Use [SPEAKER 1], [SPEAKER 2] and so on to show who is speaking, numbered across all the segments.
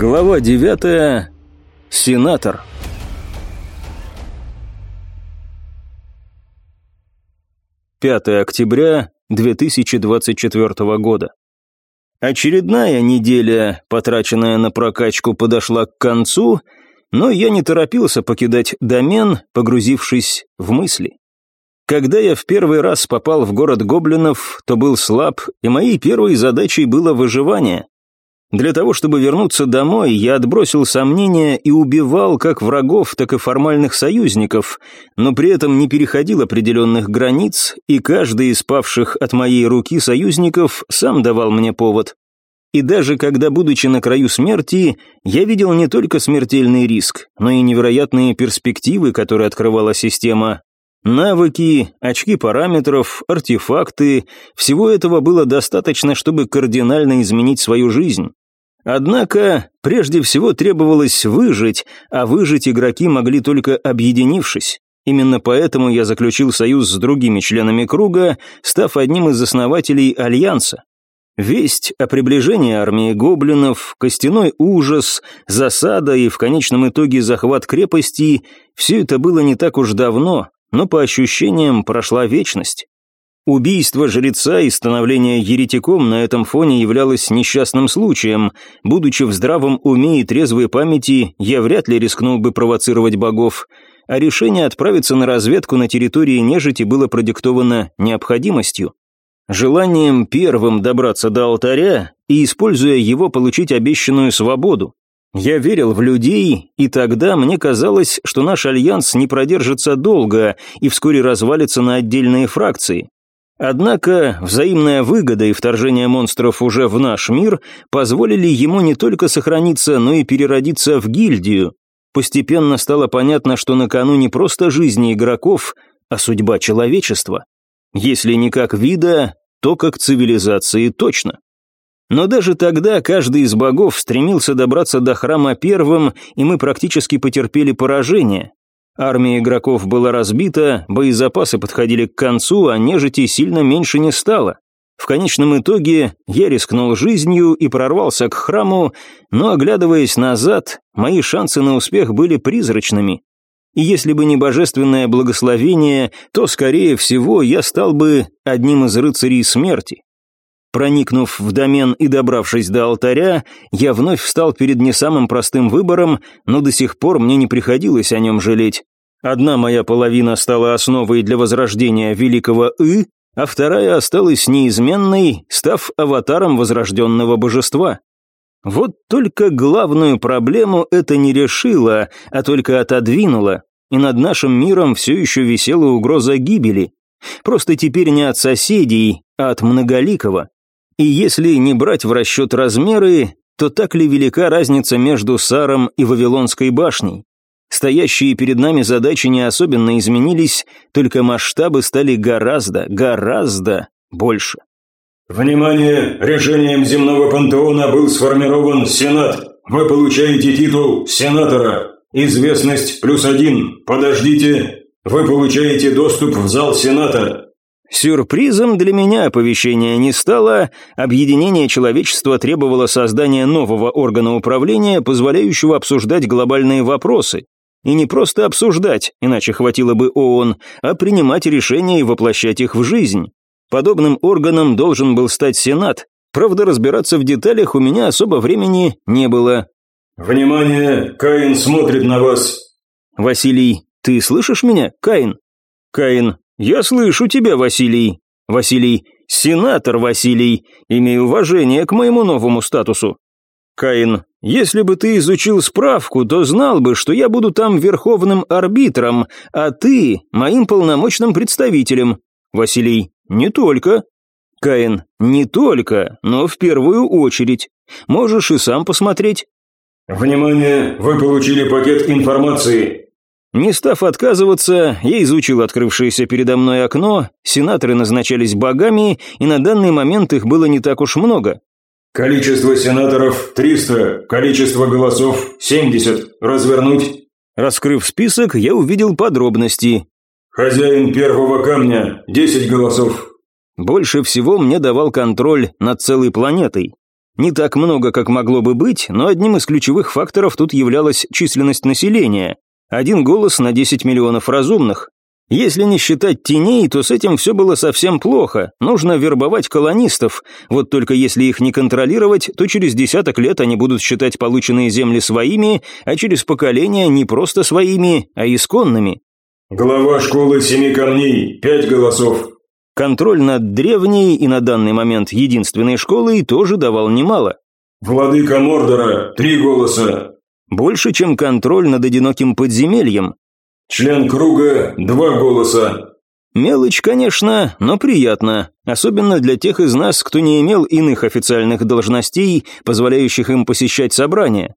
[SPEAKER 1] Глава 9. Сенатор. Пятое октября 2024 года. Очередная неделя, потраченная на прокачку, подошла к концу, но я не торопился покидать домен, погрузившись в мысли. Когда я в первый раз попал в город гоблинов, то был слаб, и моей первой задачей было выживание. Для того, чтобы вернуться домой, я отбросил сомнения и убивал как врагов, так и формальных союзников, но при этом не переходил определенных границ, и каждый из павших от моей руки союзников сам давал мне повод. И даже когда, будучи на краю смерти, я видел не только смертельный риск, но и невероятные перспективы, которые открывала система. Навыки, очки параметров, артефакты – всего этого было достаточно, чтобы кардинально изменить свою жизнь. Однако, прежде всего требовалось выжить, а выжить игроки могли только объединившись. Именно поэтому я заключил союз с другими членами круга, став одним из основателей Альянса. Весть о приближении армии гоблинов, костяной ужас, засада и в конечном итоге захват крепости – все это было не так уж давно, но по ощущениям прошла вечность. Убийство жреца и становление еретиком на этом фоне являлось несчастным случаем. Будучи в здравом уме и трезвой памяти, я вряд ли рискнул бы провоцировать богов. А решение отправиться на разведку на территории нежити было продиктовано необходимостью. Желанием первым добраться до алтаря и, используя его, получить обещанную свободу. Я верил в людей, и тогда мне казалось, что наш альянс не продержится долго и вскоре развалится на отдельные фракции. Однако взаимная выгода и вторжение монстров уже в наш мир позволили ему не только сохраниться, но и переродиться в гильдию. Постепенно стало понятно, что на кону не просто жизни игроков, а судьба человечества. Если не как вида, то как цивилизации точно. Но даже тогда каждый из богов стремился добраться до храма первым, и мы практически потерпели поражение. Армия игроков была разбита, боезапасы подходили к концу, а нежити сильно меньше не стало. В конечном итоге я рискнул жизнью и прорвался к храму, но, оглядываясь назад, мои шансы на успех были призрачными. И если бы не божественное благословение, то, скорее всего, я стал бы одним из рыцарей смерти. Проникнув в домен и добравшись до алтаря, я вновь встал перед не самым простым выбором, но до сих пор мне не приходилось о нем жалеть. Одна моя половина стала основой для возрождения великого И, а вторая осталась неизменной, став аватаром возрожденного божества. Вот только главную проблему это не решило, а только отодвинуло, и над нашим миром все еще висела угроза гибели. Просто теперь не от соседей, а от многоликого. И если не брать в расчет размеры, то так ли велика разница между Саром и Вавилонской башней? Стоящие перед нами задачи не особенно изменились, только масштабы стали гораздо, гораздо больше.
[SPEAKER 2] «Внимание! Решением земного пантеона был сформирован Сенат. Вы получаете титул Сенатора. Известность плюс один. Подождите. Вы получаете доступ в зал Сената.
[SPEAKER 1] Сюрпризом для меня оповещение не стало, объединение человечества требовало создания нового органа управления, позволяющего обсуждать глобальные вопросы. И не просто обсуждать, иначе хватило бы ООН, а принимать решения и воплощать их в жизнь. Подобным органом должен был стать Сенат. Правда, разбираться в деталях у меня особо времени не было.
[SPEAKER 2] «Внимание! Каин смотрит на вас!»
[SPEAKER 1] «Василий, ты слышишь меня, Каин?» «Каин, «Я слышу тебя, Василий». «Василий, сенатор Василий, имею уважение к моему новому статусу». «Каин, если бы ты изучил справку, то знал бы, что я буду там верховным арбитром, а ты – моим полномочным представителем». «Василий, не только». «Каин, не только, но в первую очередь. Можешь и сам посмотреть».
[SPEAKER 2] «Внимание! Вы получили пакет информации.
[SPEAKER 1] Не став отказываться, я изучил открывшееся передо мной окно, сенаторы назначались богами, и на данный момент их было не так уж много.
[SPEAKER 2] «Количество сенаторов – 300, количество голосов – 70. Развернуть».
[SPEAKER 1] Раскрыв список, я увидел подробности.
[SPEAKER 2] «Хозяин первого камня – 10 голосов».
[SPEAKER 1] Больше всего мне давал контроль над целой планетой. Не так много, как могло бы быть, но одним из ключевых факторов тут являлась численность населения. Один голос на 10 миллионов разумных. Если не считать теней, то с этим все было совсем плохо. Нужно вербовать колонистов. Вот только если их не контролировать, то через десяток лет они будут считать полученные земли своими, а через поколения не просто своими, а исконными.
[SPEAKER 2] Глава школы Семи Камней, пять голосов.
[SPEAKER 1] Контроль над древней и на данный момент единственной школой тоже давал немало.
[SPEAKER 2] Владыка Мордора, три голоса.
[SPEAKER 1] Больше, чем контроль над одиноким подземельем.
[SPEAKER 2] Член круга – два голоса.
[SPEAKER 1] Мелочь, конечно, но приятно, особенно для тех из нас, кто не имел иных официальных должностей, позволяющих им посещать собрания.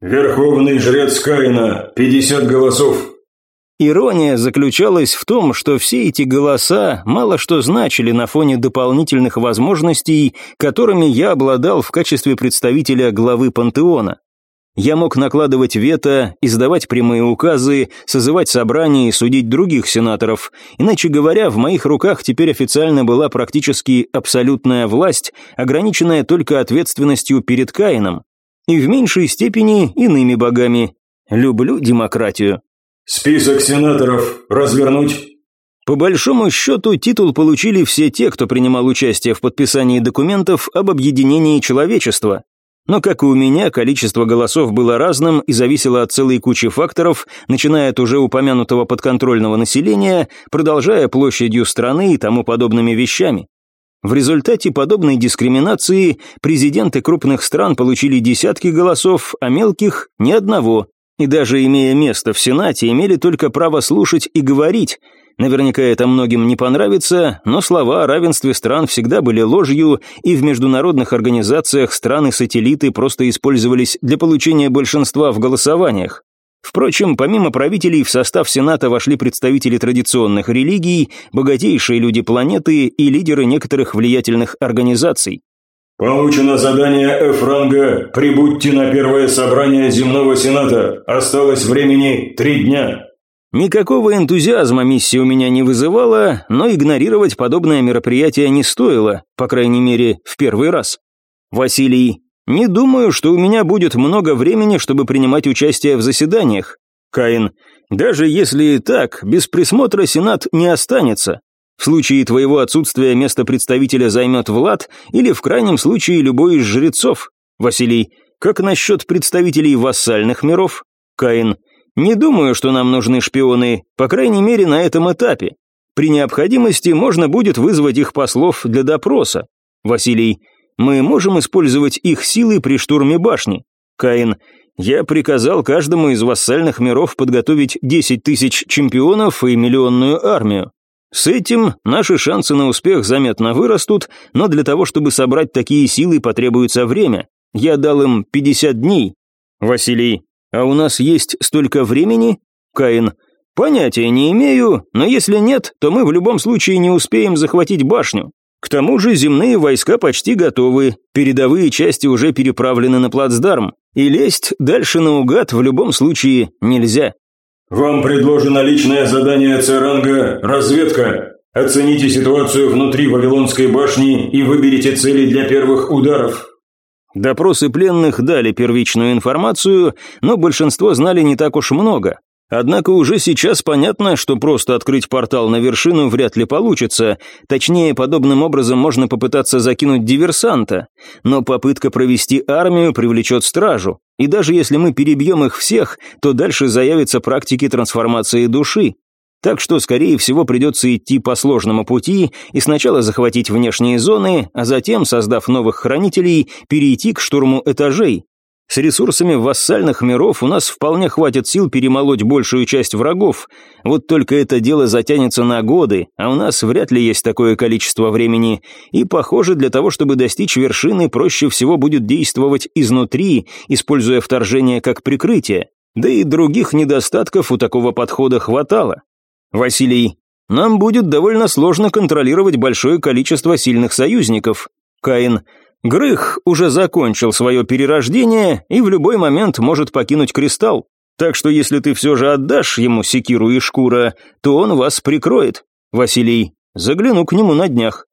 [SPEAKER 2] Верховный жрец Каина – 50 голосов.
[SPEAKER 1] Ирония заключалась в том, что все эти голоса мало что значили на фоне дополнительных возможностей, которыми я обладал в качестве представителя главы пантеона. Я мог накладывать вето, издавать прямые указы, созывать собрания и судить других сенаторов. Иначе говоря, в моих руках теперь официально была практически абсолютная власть, ограниченная только ответственностью перед Каином. И в меньшей степени иными богами. Люблю демократию.
[SPEAKER 2] «Список сенаторов развернуть?»
[SPEAKER 1] По большому счету, титул получили все те, кто принимал участие в подписании документов об объединении человечества. Но, как и у меня, количество голосов было разным и зависело от целой кучи факторов, начиная от уже упомянутого подконтрольного населения, продолжая площадью страны и тому подобными вещами. В результате подобной дискриминации президенты крупных стран получили десятки голосов, а мелких – ни одного, и даже имея место в Сенате, имели только право слушать и говорить – Наверняка это многим не понравится, но слова о равенстве стран всегда были ложью, и в международных организациях страны-сателлиты просто использовались для получения большинства в голосованиях. Впрочем, помимо правителей в состав Сената вошли представители традиционных религий, богатейшие люди планеты и лидеры некоторых влиятельных организаций.
[SPEAKER 2] «Получено задание F-ранга. Прибудьте на первое собрание земного сената. Осталось времени три дня».
[SPEAKER 1] Никакого энтузиазма миссия у меня не вызывала, но игнорировать подобное мероприятие не стоило, по крайней мере, в первый раз. Василий, не думаю, что у меня будет много времени, чтобы принимать участие в заседаниях. Каин, даже если и так, без присмотра Сенат не останется. В случае твоего отсутствия место представителя займет Влад или в крайнем случае любой из жрецов. Василий, как насчет представителей вассальных миров? Каин, не думаю, что нам нужны шпионы, по крайней мере на этом этапе. При необходимости можно будет вызвать их послов для допроса. Василий, мы можем использовать их силы при штурме башни. Каин, я приказал каждому из вассальных миров подготовить 10 тысяч чемпионов и миллионную армию. С этим наши шансы на успех заметно вырастут, но для того, чтобы собрать такие силы, потребуется время. Я дал им 50 дней. Василий, «А у нас есть столько времени?» Каин. «Понятия не имею, но если нет, то мы в любом случае не успеем захватить башню. К тому же земные войска почти готовы, передовые части уже переправлены на плацдарм, и лезть дальше наугад в любом случае нельзя».
[SPEAKER 2] «Вам предложено личное задание Церанга «Разведка». Оцените ситуацию внутри Вавилонской башни и выберите цели для первых ударов.
[SPEAKER 1] Допросы пленных дали первичную информацию, но большинство знали не так уж много. Однако уже сейчас понятно, что просто открыть портал на вершину вряд ли получится. Точнее, подобным образом можно попытаться закинуть диверсанта. Но попытка провести армию привлечет стражу. И даже если мы перебьем их всех, то дальше заявятся практики трансформации души. Так что, скорее всего, придется идти по сложному пути и сначала захватить внешние зоны, а затем, создав новых хранителей, перейти к штурму этажей. С ресурсами вассальных миров у нас вполне хватит сил перемолоть большую часть врагов. Вот только это дело затянется на годы, а у нас вряд ли есть такое количество времени. И, похоже, для того, чтобы достичь вершины, проще всего будет действовать изнутри, используя вторжение как прикрытие. Да и других недостатков у такого подхода хватало. Василий, нам будет довольно сложно контролировать большое количество сильных союзников. Каин, Грых уже закончил свое перерождение и в любой момент может покинуть кристалл. Так что если ты все же отдашь ему секиру и шкура, то он вас прикроет. Василий, загляну к нему на днях.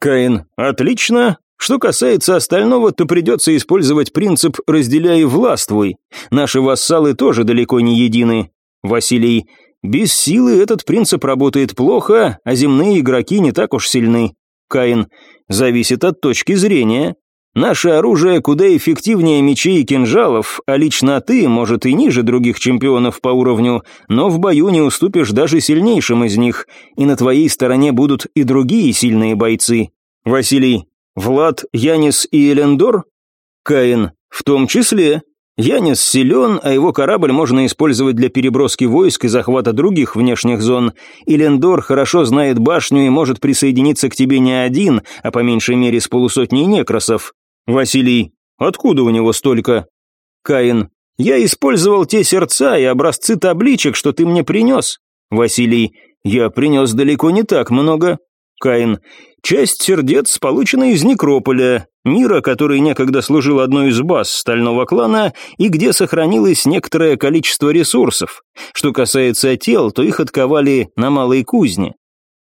[SPEAKER 1] Каин, отлично. Что касается остального, то придется использовать принцип «разделяй властвуй». Наши вассалы тоже далеко не едины. Василий, без силы этот принцип работает плохо, а земные игроки не так уж сильны. Каин, зависит от точки зрения. Наше оружие куда эффективнее мечей и кинжалов, а лично ты, может, и ниже других чемпионов по уровню, но в бою не уступишь даже сильнейшим из них, и на твоей стороне будут и другие сильные бойцы. Василий, Влад, Янис и Элендор? Каин, в том числе. Янис силен, а его корабль можно использовать для переброски войск и захвата других внешних зон. Элендор хорошо знает башню и может присоединиться к тебе не один, а по меньшей мере с полусотней некросов. Василий, откуда у него столько? Каин, я использовал те сердца и образцы табличек, что ты мне принес. Василий, я принес далеко не так много. Каин, часть сердец получена из Некрополя, мира, который некогда служил одной из баз стального клана и где сохранилось некоторое количество ресурсов. Что касается тел, то их отковали на малой кузне.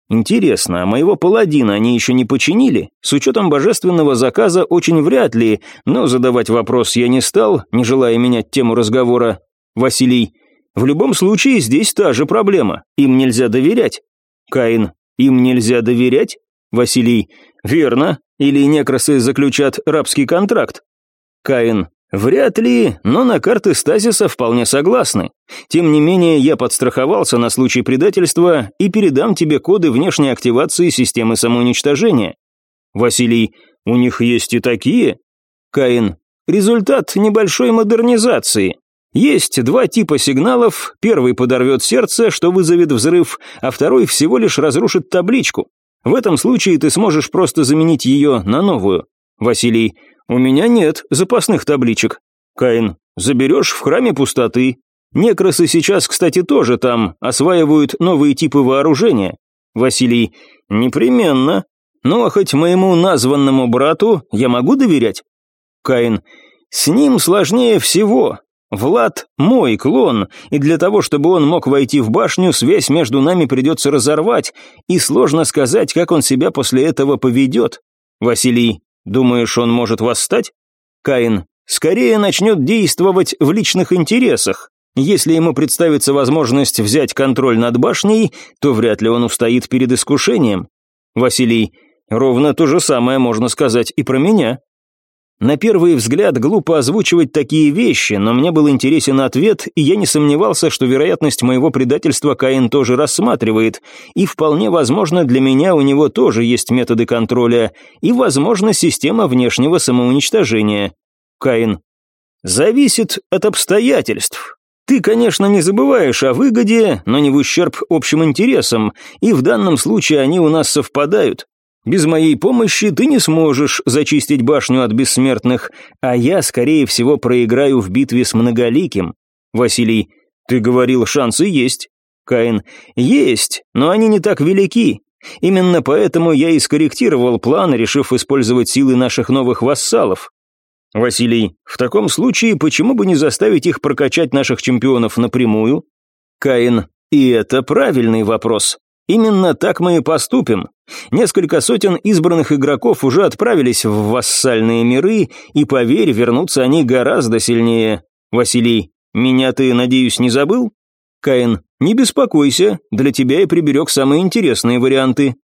[SPEAKER 1] Интересно, а моего паладина они еще не починили? С учетом божественного заказа очень вряд ли, но задавать вопрос я не стал, не желая менять тему разговора. Василий, в любом случае здесь та же проблема, им нельзя доверять. Каин, им нельзя доверять? Василий, верно, или некросы заключат рабский контракт. Каин, Вряд ли, но на карты стазиса вполне согласны. Тем не менее, я подстраховался на случай предательства и передам тебе коды внешней активации системы самоуничтожения. Василий, у них есть и такие? Каин, результат небольшой модернизации. Есть два типа сигналов, первый подорвет сердце, что вызовет взрыв, а второй всего лишь разрушит табличку. В этом случае ты сможешь просто заменить ее на новую. Василий, «У меня нет запасных табличек». Каин, «Заберешь в храме пустоты». Некросы сейчас, кстати, тоже там, осваивают новые типы вооружения. Василий, «Непременно. Ну а хоть моему названному брату я могу доверять?» Каин, «С ним сложнее всего. Влад – мой клон, и для того, чтобы он мог войти в башню, связь между нами придется разорвать, и сложно сказать, как он себя после этого поведет. Василий, Думаешь, он может восстать? Каин. Скорее начнет действовать в личных интересах. Если ему представится возможность взять контроль над башней, то вряд ли он устоит перед искушением. Василий. Ровно то же самое можно сказать и про меня. На первый взгляд глупо озвучивать такие вещи, но мне был интересен ответ, и я не сомневался, что вероятность моего предательства Каин тоже рассматривает, и вполне возможно для меня у него тоже есть методы контроля, и, возможно, система внешнего самоуничтожения. Каин. Зависит от обстоятельств. Ты, конечно, не забываешь о выгоде, но не в ущерб общим интересам, и в данном случае они у нас совпадают. Без моей помощи ты не сможешь зачистить башню от бессмертных, а я, скорее всего, проиграю в битве с многоликим. Василий, ты говорил, шансы есть. Каин, есть, но они не так велики. Именно поэтому я и скорректировал план, решив использовать силы наших новых вассалов. Василий, в таком случае почему бы не заставить их прокачать наших чемпионов напрямую? Каин, и это правильный вопрос. Именно так мы и поступим. Несколько сотен избранных игроков уже отправились в вассальные миры, и, поверь, вернутся они гораздо сильнее. Василий, меня ты, надеюсь, не забыл? Каин, не беспокойся, для тебя я приберег самые интересные варианты.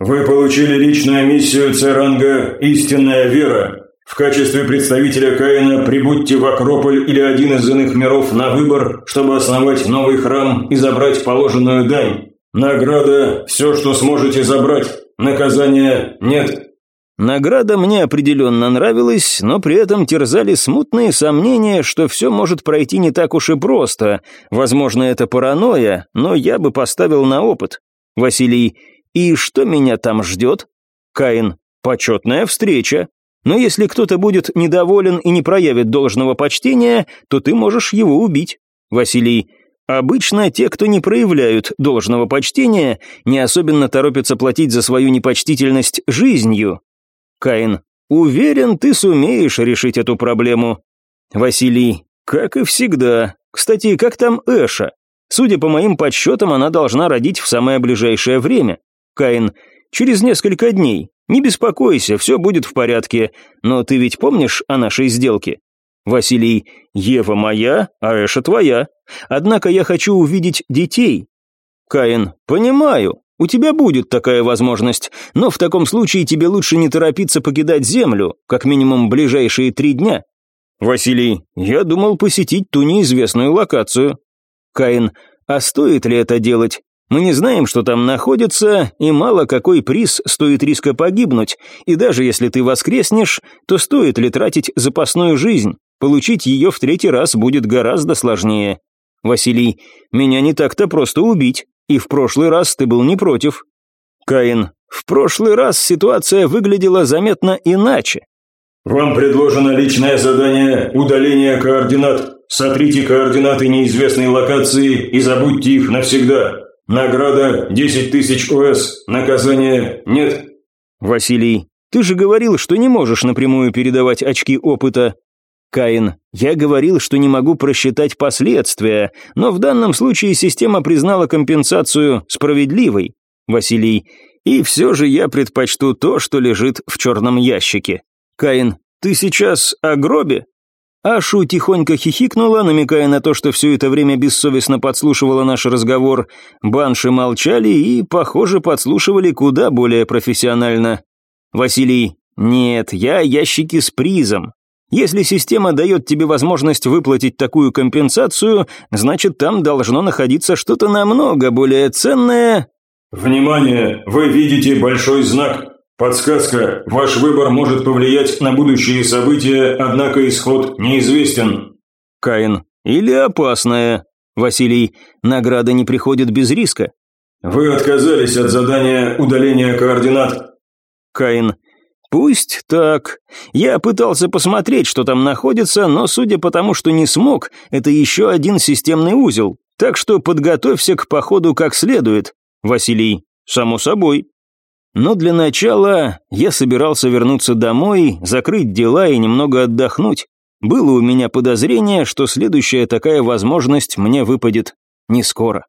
[SPEAKER 2] Вы получили личную миссию Церанга «Истинная вера». В качестве представителя Каина прибудьте в Акрополь или один из иных миров на выбор, чтобы основать новый храм и забрать положенную дань. Награда – все, что сможете забрать. Наказания нет.
[SPEAKER 1] Награда мне определенно нравилась, но при этом терзали смутные сомнения, что все может пройти не так уж и просто. Возможно, это паранойя, но я бы поставил на опыт. Василий, и что меня там ждет? Каин, почетная встреча. Но если кто-то будет недоволен и не проявит должного почтения, то ты можешь его убить. Василий, Обычно те, кто не проявляют должного почтения, не особенно торопятся платить за свою непочтительность жизнью. Каин, уверен, ты сумеешь решить эту проблему. Василий, как и всегда. Кстати, как там Эша? Судя по моим подсчетам, она должна родить в самое ближайшее время. Каин, Через несколько дней. Не беспокойся, все будет в порядке. Но ты ведь помнишь о нашей сделке? Василий, Ева моя, а Эша твоя. Однако я хочу увидеть детей. Каин, понимаю, у тебя будет такая возможность, но в таком случае тебе лучше не торопиться покидать Землю, как минимум ближайшие три дня. Василий, я думал посетить ту неизвестную локацию. Каин, а стоит ли это делать? Мы не знаем, что там находится, и мало какой приз стоит риска погибнуть, и даже если ты воскреснешь, то стоит ли тратить запасную жизнь? Получить ее в третий раз будет гораздо сложнее. Василий, меня не так-то просто убить, и в прошлый раз ты был не против. Каин, в прошлый раз ситуация выглядела заметно иначе.
[SPEAKER 2] Вам предложено личное задание удаления координат. Сотрите координаты неизвестной локации и забудьте их навсегда. Награда 10 тысяч ОС, наказание нет.
[SPEAKER 1] Василий, ты же говорил, что не можешь напрямую передавать очки опыта. Каин, я говорил, что не могу просчитать последствия, но в данном случае система признала компенсацию справедливой. Василий, и все же я предпочту то, что лежит в черном ящике. Каин, ты сейчас о гробе? Ашу тихонько хихикнула, намекая на то, что все это время бессовестно подслушивала наш разговор. Банши молчали и, похоже, подслушивали куда более профессионально. Василий, нет, я ящики с призом. Если система дает тебе возможность выплатить такую компенсацию, значит там должно находиться что-то намного более ценное.
[SPEAKER 2] Внимание, вы видите большой знак. Подсказка. Ваш выбор может повлиять на будущие события, однако исход неизвестен.
[SPEAKER 1] Каин. Или опасная. Василий. Награда не приходит без риска.
[SPEAKER 2] Вы отказались от задания удаления координат.
[SPEAKER 1] Каин. Пусть так. Я пытался посмотреть, что там находится, но судя по тому, что не смог, это еще один системный узел. Так что подготовься к походу как следует. Василий. Само собой. Но для начала я собирался вернуться домой, закрыть дела и немного отдохнуть. Было у меня подозрение, что следующая такая возможность мне выпадет не скоро.